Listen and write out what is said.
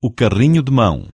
o carrinho de mão.